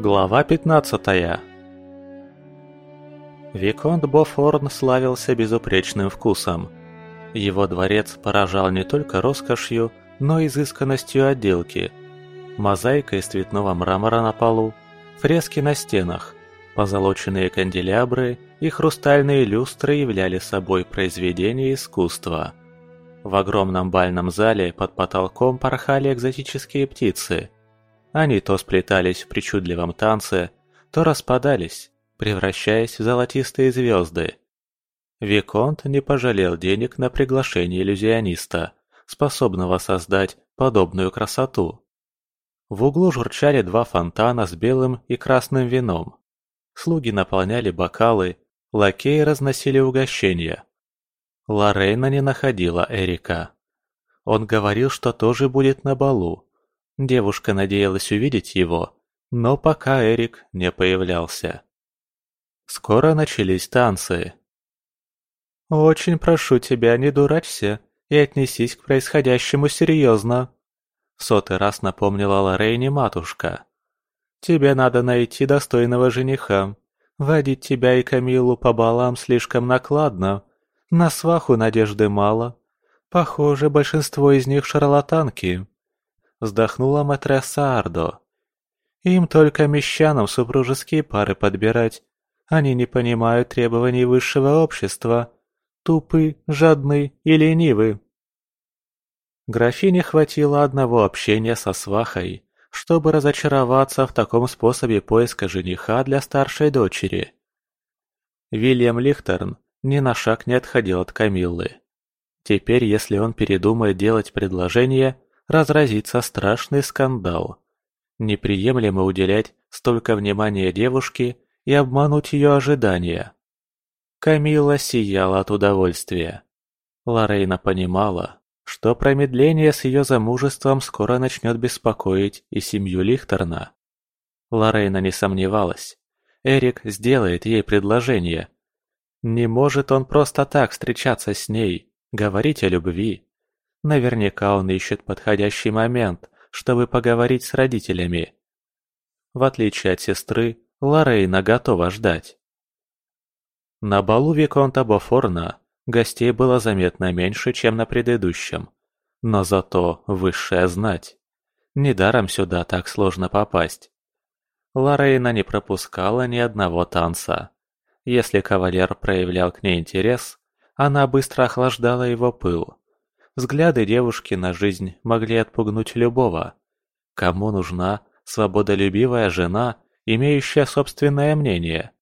Глава 15 Виконт Бофорн славился безупречным вкусом. Его дворец поражал не только роскошью, но и изысканностью отделки. Мозаика из цветного мрамора на полу, фрески на стенах, позолоченные канделябры и хрустальные люстры являли собой произведение искусства. В огромном бальном зале под потолком порхали экзотические птицы – они то сплетались в причудливом танце, то распадались, превращаясь в золотистые звезды. Виконт не пожалел денег на приглашение иллюзиониста, способного создать подобную красоту. В углу журчали два фонтана с белым и красным вином. Слуги наполняли бокалы, лакеи разносили угощения. Лорейна не находила Эрика. Он говорил, что тоже будет на балу, Девушка надеялась увидеть его, но пока Эрик не появлялся. Скоро начались танцы. «Очень прошу тебя, не дурачься и отнесись к происходящему серьезно», — сотый раз напомнила Лорейне матушка. «Тебе надо найти достойного жениха. Водить тебя и Камилу по балам слишком накладно. На сваху надежды мало. Похоже, большинство из них шарлатанки вздохнула матресса Ардо. Им только мещанам супружеские пары подбирать. Они не понимают требований высшего общества. Тупы, жадны и ленивы. Графине хватило одного общения со свахой, чтобы разочароваться в таком способе поиска жениха для старшей дочери. Вильям Лихтерн ни на шаг не отходил от Камиллы. Теперь, если он передумает делать предложение, разразится страшный скандал. Неприемлемо уделять столько внимания девушке и обмануть ее ожидания. Камила сияла от удовольствия. Лорейна понимала, что промедление с ее замужеством скоро начнет беспокоить и семью Лихтерна. Лорейна не сомневалась. Эрик сделает ей предложение. Не может он просто так встречаться с ней, говорить о любви. Наверняка он ищет подходящий момент, чтобы поговорить с родителями. В отличие от сестры, Лорейна готова ждать. На балу Виконта Бофорна гостей было заметно меньше, чем на предыдущем. Но зато высшая знать. Недаром сюда так сложно попасть. Лорейна не пропускала ни одного танца. Если кавалер проявлял к ней интерес, она быстро охлаждала его пыл. Взгляды девушки на жизнь могли отпугнуть любого. Кому нужна свободолюбивая жена, имеющая собственное мнение?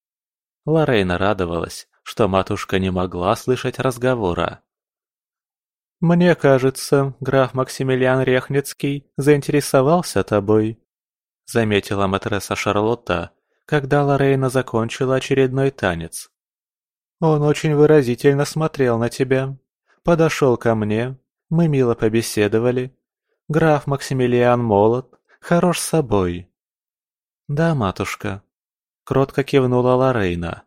Лорейна радовалась, что матушка не могла слышать разговора. «Мне кажется, граф Максимилиан Рехницкий заинтересовался тобой», заметила матресса Шарлотта, когда Лорейна закончила очередной танец. «Он очень выразительно смотрел на тебя, подошел ко мне, мы мило побеседовали. Граф Максимилиан молод, хорош собой. Да, матушка. Кротко кивнула Лорейна.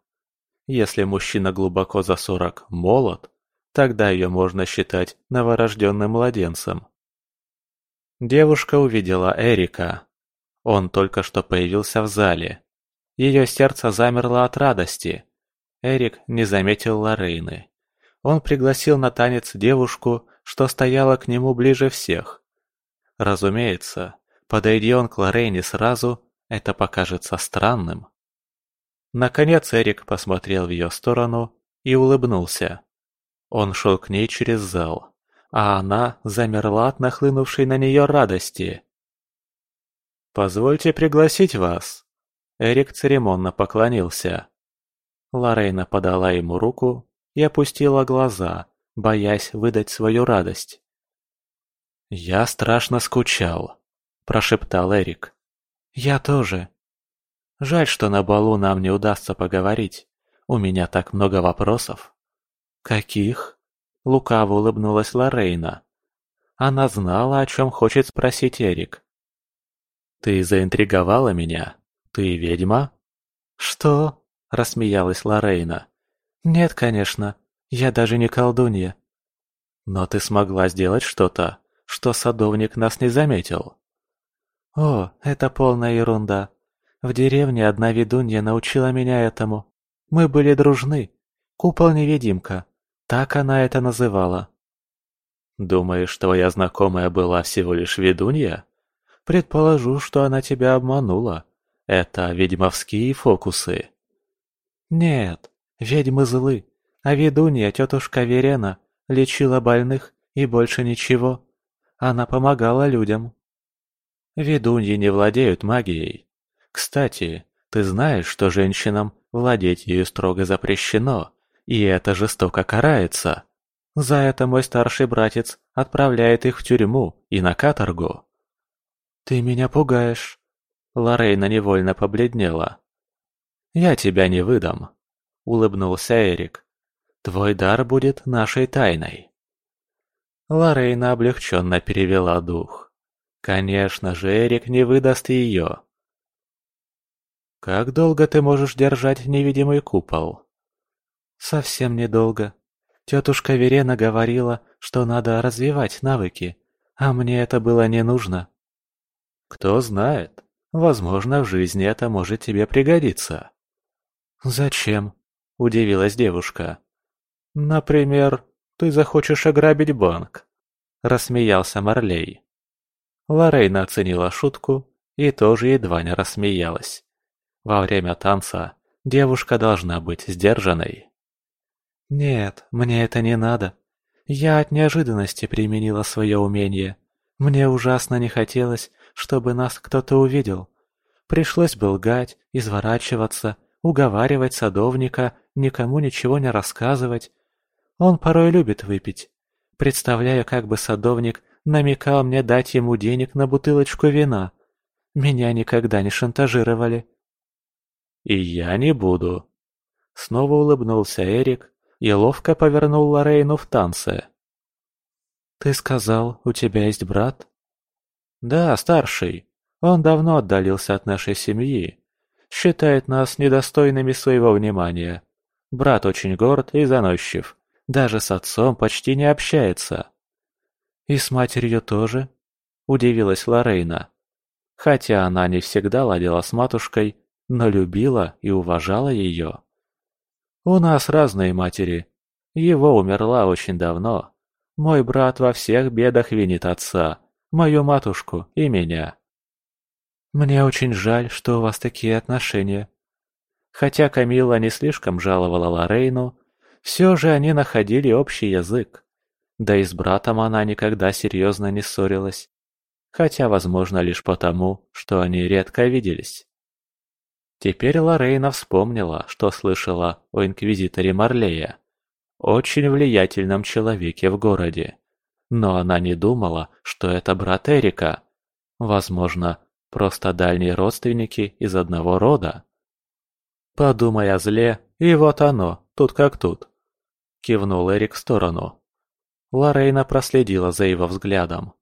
Если мужчина глубоко за сорок молод, тогда ее можно считать новорожденным младенцем. Девушка увидела Эрика. Он только что появился в зале. Ее сердце замерло от радости. Эрик не заметил Лорейны. Он пригласил на танец девушку, что стояла к нему ближе всех. Разумеется, подойди он к Лорейне сразу, это покажется странным. Наконец Эрик посмотрел в ее сторону и улыбнулся. Он шел к ней через зал, а она замерла от нахлынувшей на нее радости. «Позвольте пригласить вас». Эрик церемонно поклонился. Лорейна подала ему руку и опустила глаза, боясь выдать свою радость. «Я страшно скучал», – прошептал Эрик. «Я тоже. Жаль, что на балу нам не удастся поговорить. У меня так много вопросов». «Каких?» – лукаво улыбнулась Лорейна. Она знала, о чем хочет спросить Эрик. «Ты заинтриговала меня? Ты ведьма?» «Что?» – рассмеялась Лорейна. «Нет, конечно. Я даже не колдунья. Но ты смогла сделать что-то, что садовник нас не заметил. О, это полная ерунда. В деревне одна ведунья научила меня этому. Мы были дружны. Купол-невидимка. Так она это называла. Думаешь, твоя знакомая была всего лишь ведунья? Предположу, что она тебя обманула. Это ведьмовские фокусы. Нет, ведьмы злы, а ведунья тетушка Верена лечила больных и больше ничего. Она помогала людям. Ведуньи не владеют магией. Кстати, ты знаешь, что женщинам владеть ею строго запрещено, и это жестоко карается. За это мой старший братец отправляет их в тюрьму и на каторгу. Ты меня пугаешь. Лорейна невольно побледнела. Я тебя не выдам, улыбнулся Эрик. Твой дар будет нашей тайной. Лорейна облегченно перевела дух. Конечно же, Эрик не выдаст ее. Как долго ты можешь держать невидимый купол? Совсем недолго. Тетушка Верена говорила, что надо развивать навыки, а мне это было не нужно. Кто знает, возможно, в жизни это может тебе пригодиться. Зачем? Удивилась девушка. Например, ты захочешь ограбить банк. Рассмеялся Марлей. Лорейна оценила шутку и тоже едва не рассмеялась. Во время танца девушка должна быть сдержанной. «Нет, мне это не надо. Я от неожиданности применила свое умение. Мне ужасно не хотелось, чтобы нас кто-то увидел. Пришлось бы лгать, изворачиваться, уговаривать садовника, никому ничего не рассказывать. Он порой любит выпить. Представляю, как бы садовник намекал мне дать ему денег на бутылочку вина. Меня никогда не шантажировали. «И я не буду». Снова улыбнулся Эрик, и ловко повернул Лорейну в танце. «Ты сказал, у тебя есть брат?» «Да, старший. Он давно отдалился от нашей семьи. Считает нас недостойными своего внимания. Брат очень горд и заносчив. Даже с отцом почти не общается». «И с матерью тоже?» – удивилась Лорейна. Хотя она не всегда ладила с матушкой, но любила и уважала ее. У нас разные матери. Его умерла очень давно. Мой брат во всех бедах винит отца, мою матушку и меня. Мне очень жаль, что у вас такие отношения. Хотя Камила не слишком жаловала Лорейну, все же они находили общий язык. Да и с братом она никогда серьезно не ссорилась. Хотя, возможно, лишь потому, что они редко виделись. Теперь Лорейна вспомнила, что слышала о инквизиторе Марлея, очень влиятельном человеке в городе. Но она не думала, что это брат Эрика. Возможно, просто дальние родственники из одного рода. «Подумай о зле, и вот оно, тут как тут», — кивнул Эрик в сторону. Лорейна проследила за его взглядом.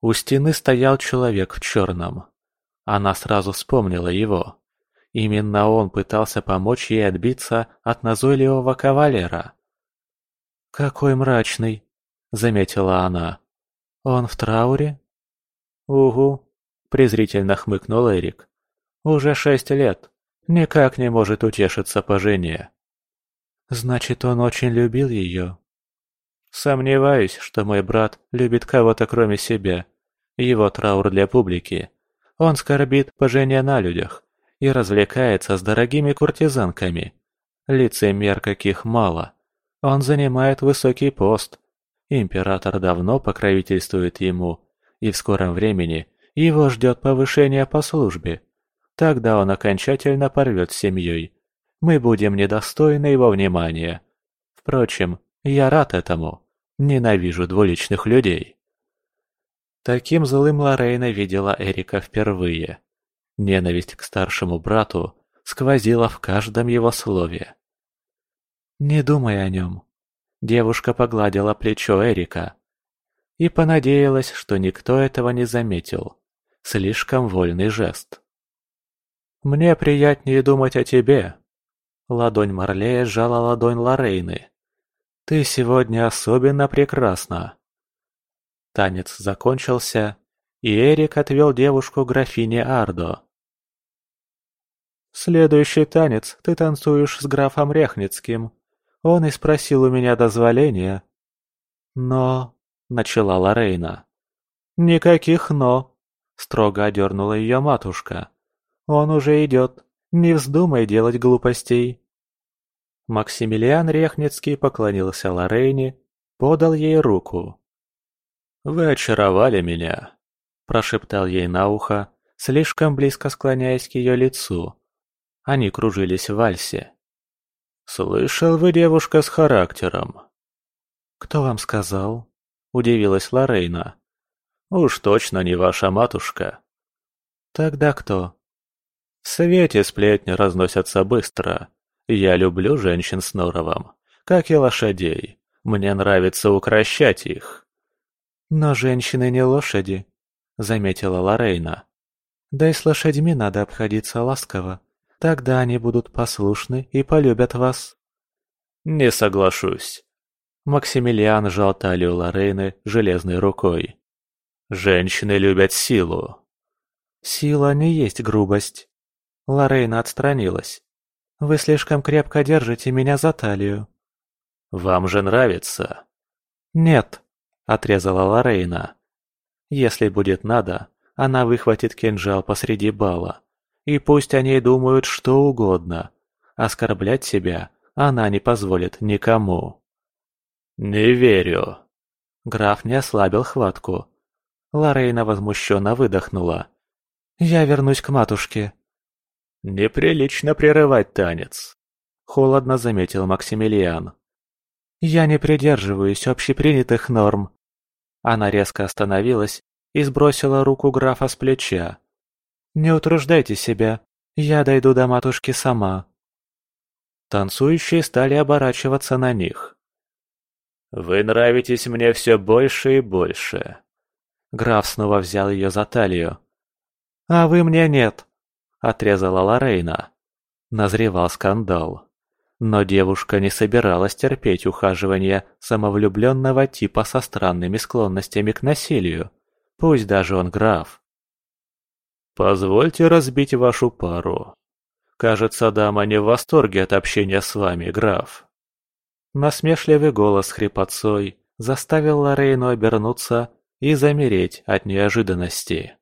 У стены стоял человек в черном. Она сразу вспомнила его. Именно он пытался помочь ей отбиться от назойливого кавалера. «Какой мрачный!» — заметила она. «Он в трауре?» «Угу», — презрительно хмыкнул Эрик. «Уже шесть лет. Никак не может утешиться по жене». «Значит, он очень любил ее?» «Сомневаюсь, что мой брат любит кого-то кроме себя. Его траур для публики. Он скорбит по жене на людях и развлекается с дорогими куртизанками. Лицемер каких мало. Он занимает высокий пост. Император давно покровительствует ему, и в скором времени его ждет повышение по службе. Тогда он окончательно порвет с семьей. Мы будем недостойны его внимания. Впрочем, я рад этому. Ненавижу двуличных людей. Таким злым Лорейна видела Эрика впервые. Ненависть к старшему брату сквозила в каждом его слове. «Не думай о нем», – девушка погладила плечо Эрика. И понадеялась, что никто этого не заметил. Слишком вольный жест. «Мне приятнее думать о тебе», – ладонь Марлея сжала ладонь Лорейны. «Ты сегодня особенно прекрасна». Танец закончился, и Эрик отвел девушку к графине Ардо. Следующий танец ты танцуешь с графом Рехницким. Он и спросил у меня дозволения. Но... — начала Лорейна. «Никаких «но», — строго одернула ее матушка. «Он уже идет. Не вздумай делать глупостей». Максимилиан Рехницкий поклонился Лорейне, подал ей руку. «Вы очаровали меня», – прошептал ей на ухо, слишком близко склоняясь к ее лицу. Они кружились в вальсе. «Слышал, вы девушка с характером». «Кто вам сказал?» – удивилась Лорейна. «Уж точно не ваша матушка». «Тогда кто?» «В свете сплетни разносятся быстро. Я люблю женщин с норовом, как и лошадей. Мне нравится укращать их». «Но женщины не лошади», — заметила Лорейна. «Да и с лошадьми надо обходиться ласково. Тогда они будут послушны и полюбят вас». «Не соглашусь». Максимилиан сжал талию Лорейны железной рукой. «Женщины любят силу». «Сила не есть грубость». Лорейна отстранилась. «Вы слишком крепко держите меня за талию». «Вам же нравится?» «Нет», – отрезала Лорейна. «Если будет надо, она выхватит кинжал посреди бала. И пусть о ней думают что угодно. Оскорблять себя она не позволит никому». «Не верю». Граф не ослабил хватку. Лорейна возмущенно выдохнула. «Я вернусь к матушке». «Неприлично прерывать танец», — холодно заметил Максимилиан. «Я не придерживаюсь общепринятых норм», она резко остановилась и сбросила руку графа с плеча. «Не утруждайте себя, я дойду до матушки сама». Танцующие стали оборачиваться на них. «Вы нравитесь мне все больше и больше». Граф снова взял ее за талию. «А вы мне нет», — отрезала Лорейна. Назревал скандал. Но девушка не собиралась терпеть ухаживание самовлюбленного типа со странными склонностями к насилию, пусть даже он граф. «Позвольте разбить вашу пару. Кажется, дама не в восторге от общения с вами, граф». Насмешливый голос хрипотцой заставил Лорейну обернуться и замереть от неожиданности.